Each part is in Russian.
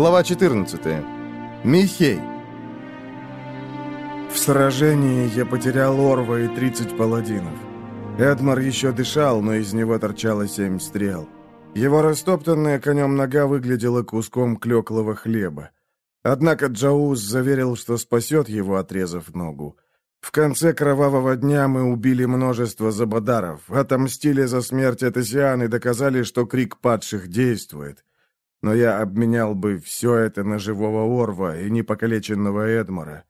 Глава 14. Михей. В сражении я потерял Орва и 30 паладинов. Эдмар еще дышал, но из него торчало семь стрел. Его растоптанная конем нога выглядела куском клеклого хлеба. Однако Джауз заверил, что спасет его, отрезав ногу. В конце кровавого дня мы убили множество забадаров, отомстили за смерть Этосиан и доказали, что крик падших действует но я обменял бы все это на живого Орва и непокалеченного Эдмора.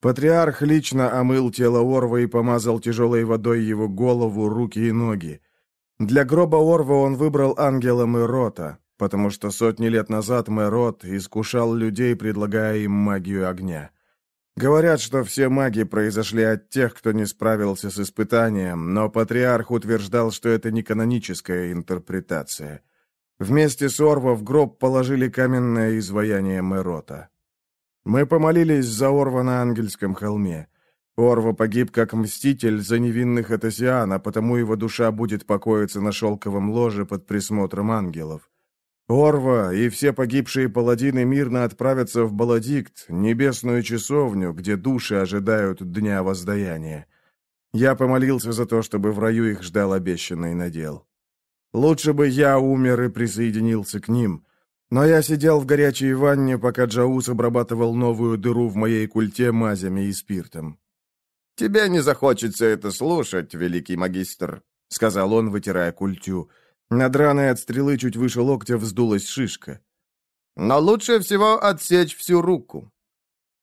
Патриарх лично омыл тело Орва и помазал тяжелой водой его голову, руки и ноги. Для гроба Орва он выбрал ангела Мэрота, потому что сотни лет назад Мэрот искушал людей, предлагая им магию огня. Говорят, что все маги произошли от тех, кто не справился с испытанием, но патриарх утверждал, что это не каноническая интерпретация. Вместе с Орво в гроб положили каменное изваяние Мерота. Мы помолились за Орва на Ангельском холме. Орва погиб как мститель за невинных Этосиан, а потому его душа будет покоиться на шелковом ложе под присмотром ангелов. Орва и все погибшие паладины мирно отправятся в Баладикт, небесную часовню, где души ожидают дня воздаяния. Я помолился за то, чтобы в раю их ждал обещанный надел. Лучше бы я умер и присоединился к ним. Но я сидел в горячей ванне, пока Джаус обрабатывал новую дыру в моей культе мазями и спиртом. «Тебе не захочется это слушать, великий магистр», — сказал он, вытирая культю. Над раной от стрелы чуть выше локтя вздулась шишка. «Но лучше всего отсечь всю руку».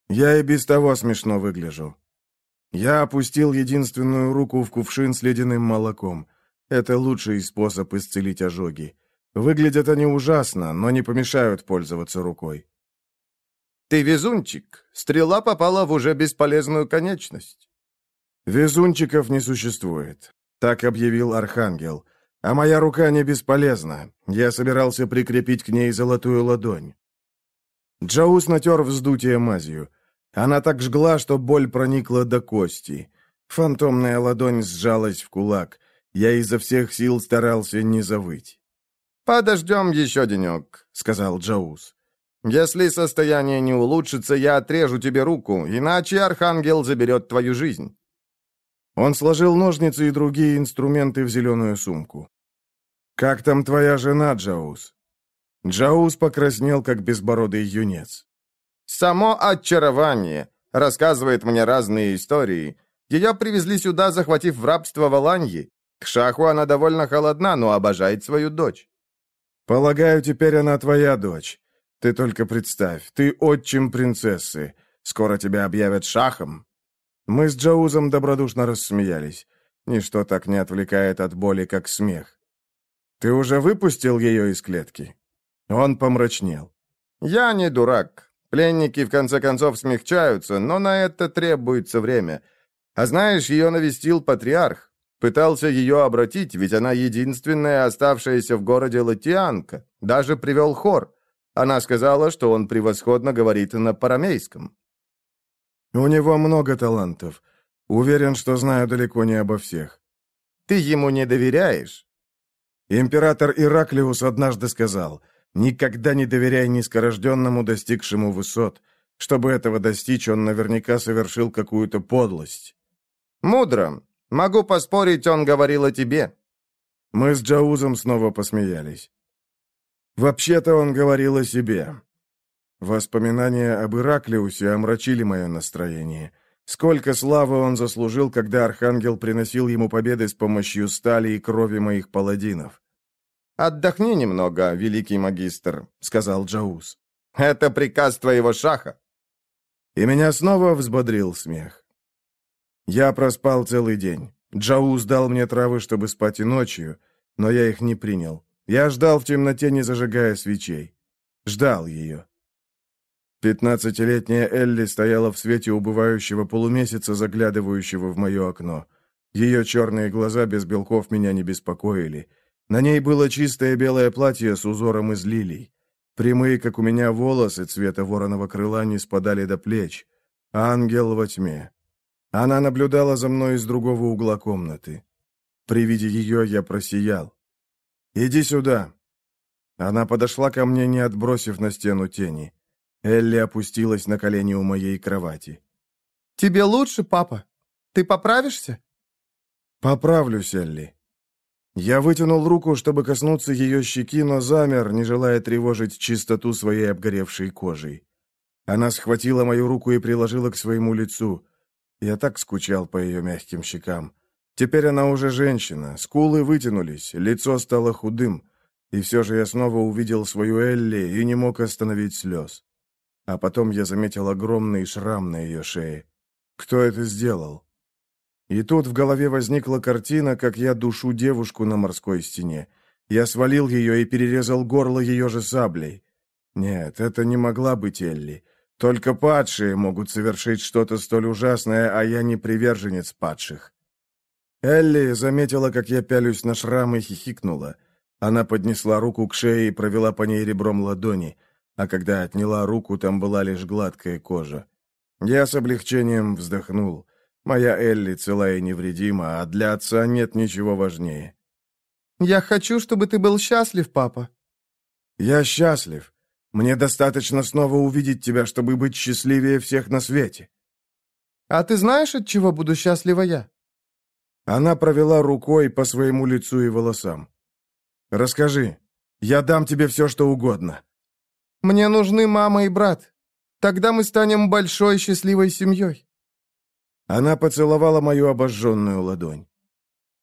Я и без того смешно выгляжу. Я опустил единственную руку в кувшин с ледяным молоком. Это лучший способ исцелить ожоги. Выглядят они ужасно, но не помешают пользоваться рукой. «Ты везунчик. Стрела попала в уже бесполезную конечность». «Везунчиков не существует», — так объявил Архангел. «А моя рука не бесполезна. Я собирался прикрепить к ней золотую ладонь». Джаус натер вздутие мазью. Она так жгла, что боль проникла до кости. Фантомная ладонь сжалась в кулак. Я изо всех сил старался не завыть. «Подождем еще денек», — сказал Джаус. «Если состояние не улучшится, я отрежу тебе руку, иначе Архангел заберет твою жизнь». Он сложил ножницы и другие инструменты в зеленую сумку. «Как там твоя жена, Джаус?» Джаус покраснел, как безбородый юнец. «Само очарование. Рассказывает мне разные истории. Ее привезли сюда, захватив в рабство в Аланьи. К шаху она довольно холодна, но обожает свою дочь. Полагаю, теперь она твоя дочь. Ты только представь, ты отчим принцессы. Скоро тебя объявят шахом. Мы с Джаузом добродушно рассмеялись. Ничто так не отвлекает от боли, как смех. Ты уже выпустил ее из клетки? Он помрачнел. Я не дурак. Пленники в конце концов смягчаются, но на это требуется время. А знаешь, ее навестил патриарх. Пытался ее обратить, ведь она единственная оставшаяся в городе латианка. Даже привел хор. Она сказала, что он превосходно говорит на парамейском. «У него много талантов. Уверен, что знаю далеко не обо всех». «Ты ему не доверяешь?» Император Ираклиус однажды сказал, «Никогда не доверяй низкорожденному, достигшему высот. Чтобы этого достичь, он наверняка совершил какую-то подлость». «Мудро. Могу поспорить, он говорил о тебе». Мы с Джаузом снова посмеялись. «Вообще-то он говорил о себе». Воспоминания об Ираклиусе омрачили мое настроение. Сколько славы он заслужил, когда Архангел приносил ему победы с помощью стали и крови моих паладинов. «Отдохни немного, великий магистр», — сказал Джауз. «Это приказ твоего шаха». И меня снова взбодрил смех. Я проспал целый день. Джауз дал мне травы, чтобы спать и ночью, но я их не принял. Я ждал в темноте, не зажигая свечей. Ждал ее. Пятнадцатилетняя Элли стояла в свете убывающего полумесяца, заглядывающего в мое окно. Ее черные глаза без белков меня не беспокоили. На ней было чистое белое платье с узором из лилий. Прямые, как у меня, волосы цвета вороного крыла не спадали до плеч. Ангел во тьме. Она наблюдала за мной из другого угла комнаты. При виде ее я просиял. «Иди сюда». Она подошла ко мне, не отбросив на стену тени. Элли опустилась на колени у моей кровати. «Тебе лучше, папа? Ты поправишься?» «Поправлюсь, Элли». Я вытянул руку, чтобы коснуться ее щеки, но замер, не желая тревожить чистоту своей обгоревшей кожей. Она схватила мою руку и приложила к своему лицу. Я так скучал по ее мягким щекам. Теперь она уже женщина, скулы вытянулись, лицо стало худым. И все же я снова увидел свою Элли и не мог остановить слез. А потом я заметил огромный шрам на ее шее. Кто это сделал? И тут в голове возникла картина, как я душу девушку на морской стене. Я свалил ее и перерезал горло ее же саблей. Нет, это не могла быть Элли. Только падшие могут совершить что-то столь ужасное, а я не приверженец падших. Элли заметила, как я пялюсь на шрам и хихикнула. Она поднесла руку к шее и провела по ней ребром ладони, а когда отняла руку, там была лишь гладкая кожа. Я с облегчением вздохнул. Моя Элли цела и невредима, а для отца нет ничего важнее. «Я хочу, чтобы ты был счастлив, папа». «Я счастлив. Мне достаточно снова увидеть тебя, чтобы быть счастливее всех на свете». «А ты знаешь, от чего буду счастлива я?» Она провела рукой по своему лицу и волосам. «Расскажи. Я дам тебе все, что угодно». «Мне нужны мама и брат. Тогда мы станем большой счастливой семьей». Она поцеловала мою обожженную ладонь.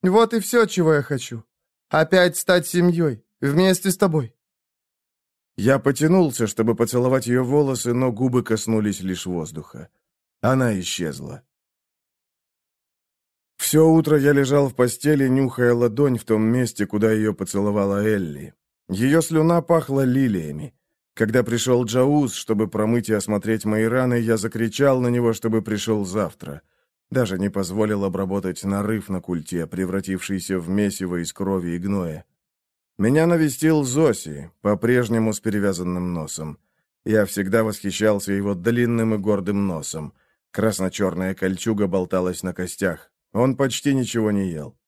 «Вот и все, чего я хочу. Опять стать семьей, вместе с тобой». Я потянулся, чтобы поцеловать ее волосы, но губы коснулись лишь воздуха. Она исчезла. Все утро я лежал в постели, нюхая ладонь в том месте, куда ее поцеловала Элли. Ее слюна пахла лилиями. Когда пришел Джауз, чтобы промыть и осмотреть мои раны, я закричал на него, чтобы пришел завтра. Даже не позволил обработать нарыв на культе, превратившийся в месиво из крови и гноя. Меня навестил Зоси, по-прежнему с перевязанным носом. Я всегда восхищался его длинным и гордым носом. Красно-черная кольчуга болталась на костях. Он почти ничего не ел.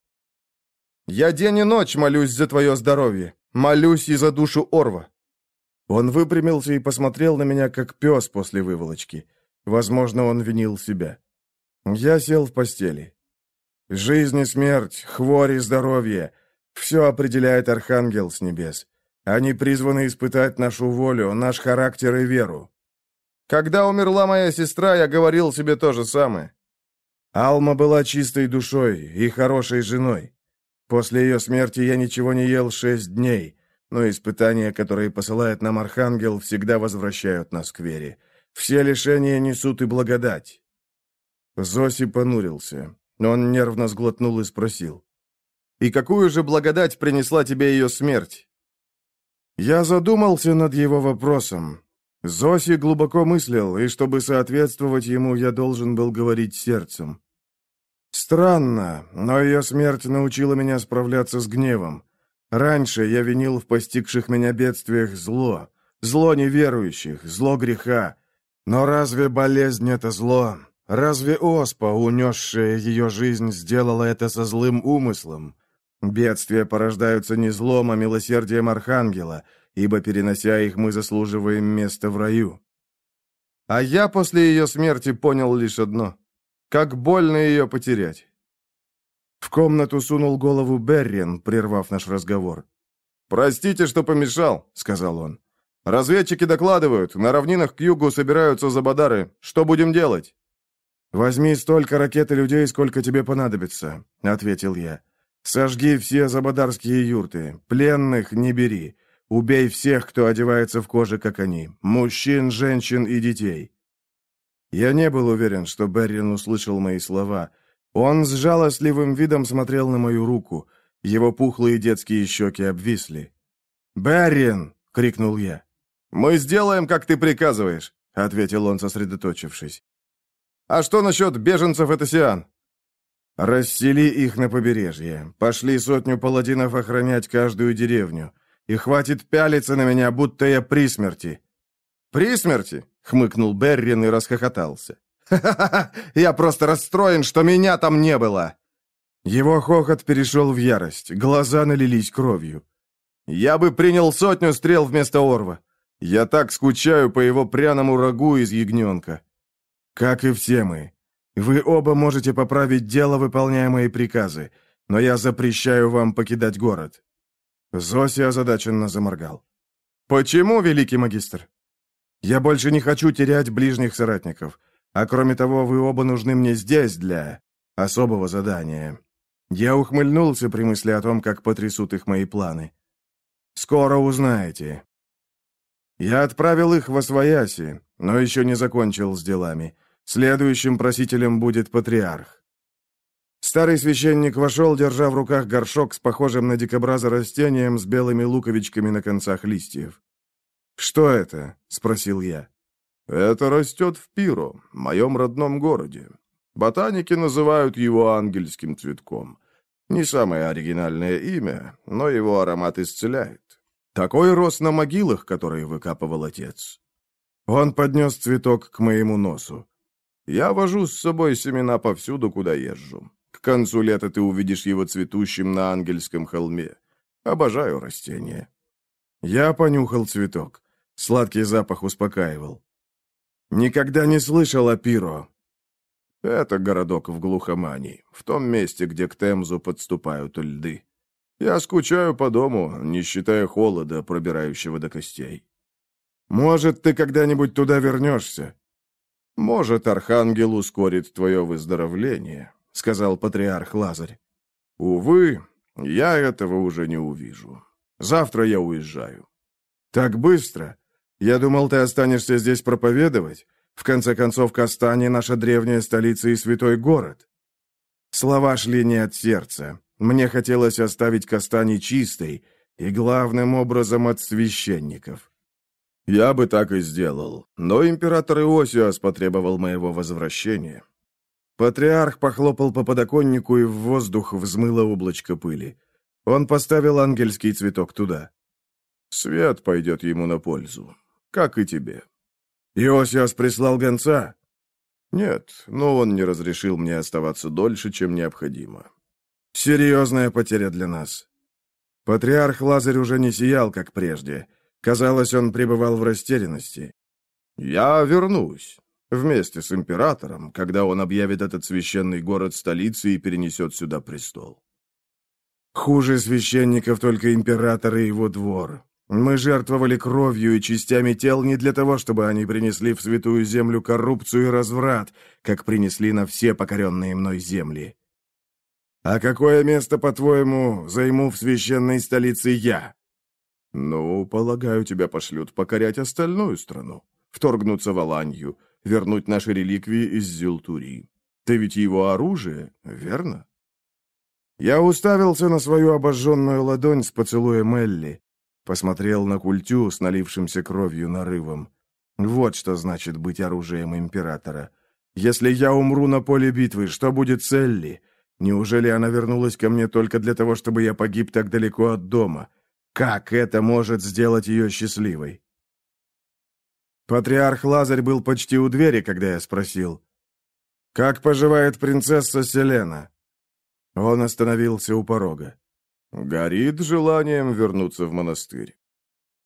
«Я день и ночь молюсь за твое здоровье. Молюсь и за душу Орва». Он выпрямился и посмотрел на меня, как пес после выволочки. Возможно, он винил себя. Я сел в постели. Жизнь и смерть, хворь и здоровье — все определяет Архангел с небес. Они призваны испытать нашу волю, наш характер и веру. Когда умерла моя сестра, я говорил себе то же самое. Алма была чистой душой и хорошей женой. После ее смерти я ничего не ел шесть дней, но испытания, которые посылает нам Архангел, всегда возвращают нас к вере. Все лишения несут и благодать. Зоси понурился. Он нервно сглотнул и спросил. «И какую же благодать принесла тебе ее смерть?» Я задумался над его вопросом. Зоси глубоко мыслил, и чтобы соответствовать ему, я должен был говорить сердцем. Странно, но ее смерть научила меня справляться с гневом. Раньше я винил в постигших меня бедствиях зло, зло неверующих, зло греха. Но разве болезнь — это зло? Разве оспа, унесшая ее жизнь, сделала это со злым умыслом? Бедствия порождаются не злом, а милосердием Архангела, ибо, перенося их, мы заслуживаем места в раю. А я после ее смерти понял лишь одно — как больно ее потерять. В комнату сунул голову Беррин, прервав наш разговор. «Простите, что помешал», — сказал он. «Разведчики докладывают, на равнинах к югу собираются забадары. Что будем делать?» «Возьми столько ракет и людей, сколько тебе понадобится», — ответил я. «Сожги все забадарские юрты. Пленных не бери. Убей всех, кто одевается в коже, как они. Мужчин, женщин и детей. Я не был уверен, что Беррин услышал мои слова. Он с жалостливым видом смотрел на мою руку. Его пухлые детские щеки обвисли. «Беррин!» — крикнул я. «Мы сделаем, как ты приказываешь», — ответил он, сосредоточившись. «А что насчет беженцев Этосиан?» «Рассели их на побережье. Пошли сотню паладинов охранять каждую деревню. И хватит пялиться на меня, будто я при смерти». «При смерти? — хмыкнул Беррин и расхохотался. «Ха-ха-ха! Я просто расстроен, что меня там не было!» Его хохот перешел в ярость, глаза налились кровью. Я бы принял сотню стрел вместо Орва. Я так скучаю по его пряному рагу из ягненка. Как и все мы. Вы оба можете поправить дело, выполняя мои приказы, но я запрещаю вам покидать город». Зоси озадаченно заморгал. «Почему, великий магистр?» «Я больше не хочу терять ближних соратников. А кроме того, вы оба нужны мне здесь для особого задания». Я ухмыльнулся при мысли о том, как потрясут их мои планы. «Скоро узнаете». Я отправил их в Освояси, но еще не закончил с делами. Следующим просителем будет патриарх. Старый священник вошел, держа в руках горшок с похожим на дикобраза растением с белыми луковичками на концах листьев. «Что это?» — спросил я. «Это растет в Пиро, моем родном городе. Ботаники называют его ангельским цветком. Не самое оригинальное имя, но его аромат исцеляет. Такой рос на могилах, которые выкапывал отец». Он поднес цветок к моему носу. Я вожу с собой семена повсюду, куда езжу. К концу лета ты увидишь его цветущим на ангельском холме. Обожаю растения. Я понюхал цветок. Сладкий запах успокаивал. Никогда не слышал о Пиро. Это городок в глухомании, в том месте, где к Темзу подступают льды. Я скучаю по дому, не считая холода, пробирающего до костей. Может, ты когда-нибудь туда вернешься? «Может, Архангел ускорит твое выздоровление», — сказал патриарх Лазарь. «Увы, я этого уже не увижу. Завтра я уезжаю». «Так быстро? Я думал, ты останешься здесь проповедовать. В конце концов, Кастани — наша древняя столица и святой город». Слова шли не от сердца. Мне хотелось оставить Кастани чистой и, главным образом, от священников. «Я бы так и сделал, но император Иосиас потребовал моего возвращения». Патриарх похлопал по подоконнику, и в воздух взмыло облачко пыли. Он поставил ангельский цветок туда. «Свет пойдет ему на пользу, как и тебе». «Иосиас прислал гонца?» «Нет, но он не разрешил мне оставаться дольше, чем необходимо». «Серьезная потеря для нас». Патриарх Лазарь уже не сиял, как прежде. Казалось, он пребывал в растерянности. «Я вернусь. Вместе с императором, когда он объявит этот священный город столицей и перенесет сюда престол». «Хуже священников только император и его двор. Мы жертвовали кровью и частями тел не для того, чтобы они принесли в святую землю коррупцию и разврат, как принесли на все покоренные мной земли. А какое место, по-твоему, займу в священной столице я?» «Ну, полагаю, тебя пошлют покорять остальную страну, вторгнуться в Аланью, вернуть наши реликвии из Зилтури. Ты ведь его оружие, верно?» Я уставился на свою обожженную ладонь с поцелуем Элли, посмотрел на культю с налившимся кровью нарывом. Вот что значит быть оружием императора. Если я умру на поле битвы, что будет с Элли? Неужели она вернулась ко мне только для того, чтобы я погиб так далеко от дома?» Как это может сделать ее счастливой? Патриарх Лазарь был почти у двери, когда я спросил. «Как поживает принцесса Селена?» Он остановился у порога. «Горит желанием вернуться в монастырь».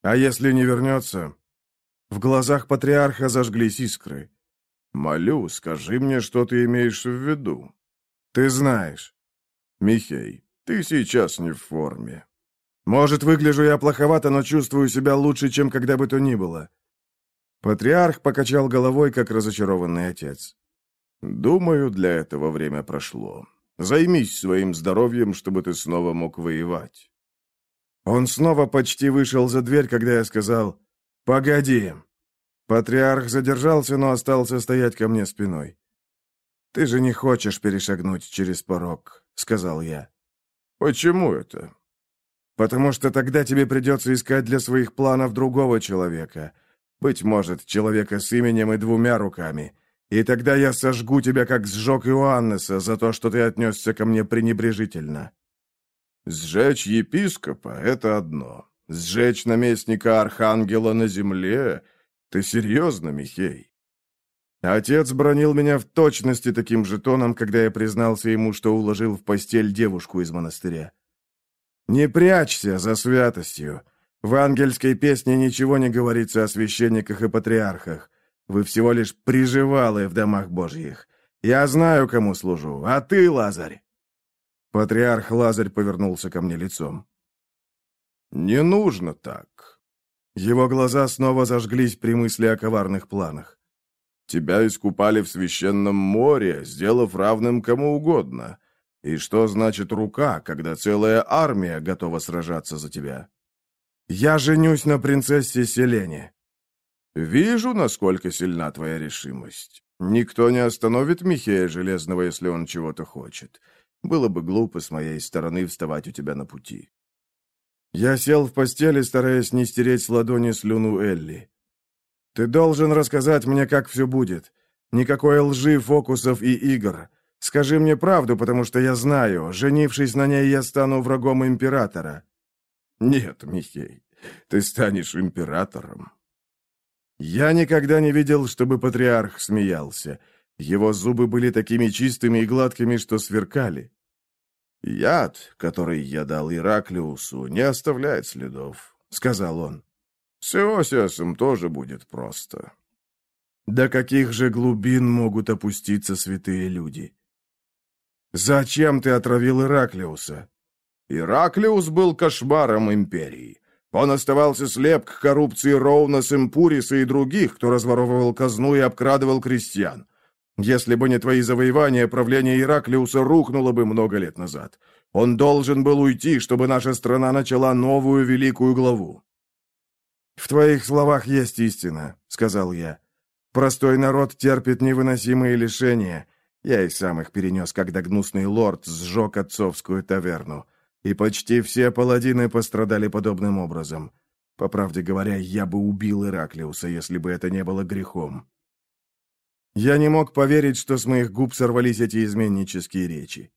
«А если не вернется?» В глазах патриарха зажглись искры. «Молю, скажи мне, что ты имеешь в виду». «Ты знаешь». «Михей, ты сейчас не в форме. Может, выгляжу я плоховато, но чувствую себя лучше, чем когда бы то ни было». Патриарх покачал головой, как разочарованный отец. «Думаю, для этого время прошло. Займись своим здоровьем, чтобы ты снова мог воевать». Он снова почти вышел за дверь, когда я сказал «Погоди». Патриарх задержался, но остался стоять ко мне спиной. «Ты же не хочешь перешагнуть через порог», — сказал я. «Почему это?» Потому что тогда тебе придется искать для своих планов другого человека. Быть может, человека с именем и двумя руками. И тогда я сожгу тебя, как сжег Иоаннеса, за то, что ты отнесся ко мне пренебрежительно». «Сжечь епископа — это одно. Сжечь наместника Архангела на земле — ты серьезно, Михей?» Отец бронил меня в точности таким же тоном, когда я признался ему, что уложил в постель девушку из монастыря. Не прячься за святостью. В ангельской песне ничего не говорится о священниках и патриархах. Вы всего лишь приживалы в домах божьих. Я знаю, кому служу, а ты, Лазарь!» Патриарх Лазарь повернулся ко мне лицом. «Не нужно так». Его глаза снова зажглись при мысли о коварных планах. «Тебя искупали в священном море, сделав равным кому угодно. И что значит рука, когда целая армия готова сражаться за тебя?» «Я женюсь на принцессе Селене». «Вижу, насколько сильна твоя решимость. Никто не остановит Михея Железного, если он чего-то хочет. Было бы глупо с моей стороны вставать у тебя на пути». Я сел в постели, стараясь не стереть с ладони слюну Элли. «Ты должен рассказать мне, как все будет. Никакой лжи, фокусов и игр. Скажи мне правду, потому что я знаю, женившись на ней, я стану врагом императора». «Нет, Михей, ты станешь императором». Я никогда не видел, чтобы патриарх смеялся. Его зубы были такими чистыми и гладкими, что сверкали. «Яд, который я дал Ираклиусу, не оставляет следов», — сказал он. «С Иосиасом тоже будет просто». До каких же глубин могут опуститься святые люди? Зачем ты отравил Ираклиуса? Ираклиус был кошмаром империи. Он оставался слеп к коррупции Роунас Импуриса и других, кто разворовывал казну и обкрадывал крестьян. Если бы не твои завоевания, правление Ираклиуса рухнуло бы много лет назад. Он должен был уйти, чтобы наша страна начала новую великую главу. «В твоих словах есть истина», — сказал я. «Простой народ терпит невыносимые лишения. Я и сам их перенес, когда гнусный лорд сжег отцовскую таверну. И почти все паладины пострадали подобным образом. По правде говоря, я бы убил Ираклиуса, если бы это не было грехом. Я не мог поверить, что с моих губ сорвались эти изменнические речи.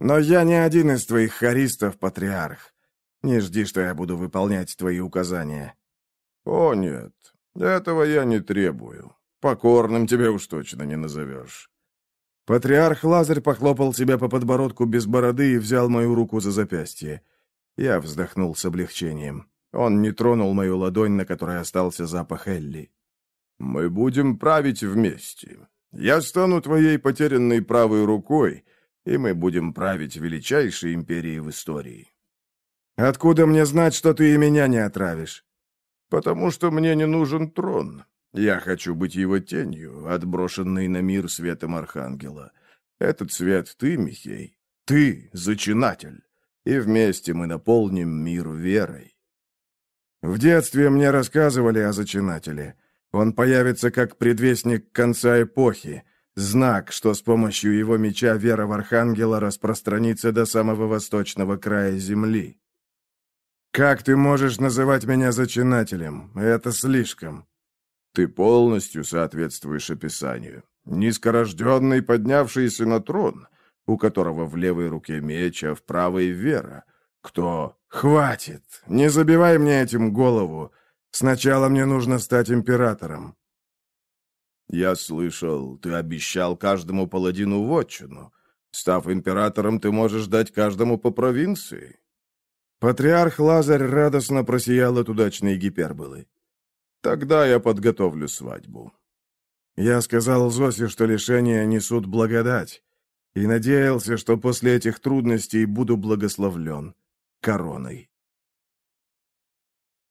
Но я не один из твоих харистов, патриарх. Не жди, что я буду выполнять твои указания. О, нет, этого я не требую. Покорным тебя уж точно не назовешь. Патриарх Лазарь похлопал себя по подбородку без бороды и взял мою руку за запястье. Я вздохнул с облегчением. Он не тронул мою ладонь, на которой остался запах Элли. Мы будем править вместе. Я стану твоей потерянной правой рукой, и мы будем править величайшей империей в истории. Откуда мне знать, что ты и меня не отравишь? Потому что мне не нужен трон. Я хочу быть его тенью, отброшенной на мир светом Архангела. Этот свет ты, Михей. Ты — зачинатель. И вместе мы наполним мир верой. В детстве мне рассказывали о зачинателе — он появится как предвестник конца эпохи, знак, что с помощью его меча вера в Архангела распространится до самого восточного края земли. «Как ты можешь называть меня зачинателем? Это слишком». «Ты полностью соответствуешь описанию. Низкорожденный, поднявшийся на трон, у которого в левой руке меч, а в правой вера. Кто...» «Хватит! Не забивай мне этим голову!» Сначала мне нужно стать императором». «Я слышал, ты обещал каждому паладину вотчину. Став императором, ты можешь дать каждому по провинции». Патриарх Лазарь радостно просиял от удачной гиперболы. «Тогда я подготовлю свадьбу». Я сказал Зосе, что лишения несут благодать, и надеялся, что после этих трудностей буду благословлен короной.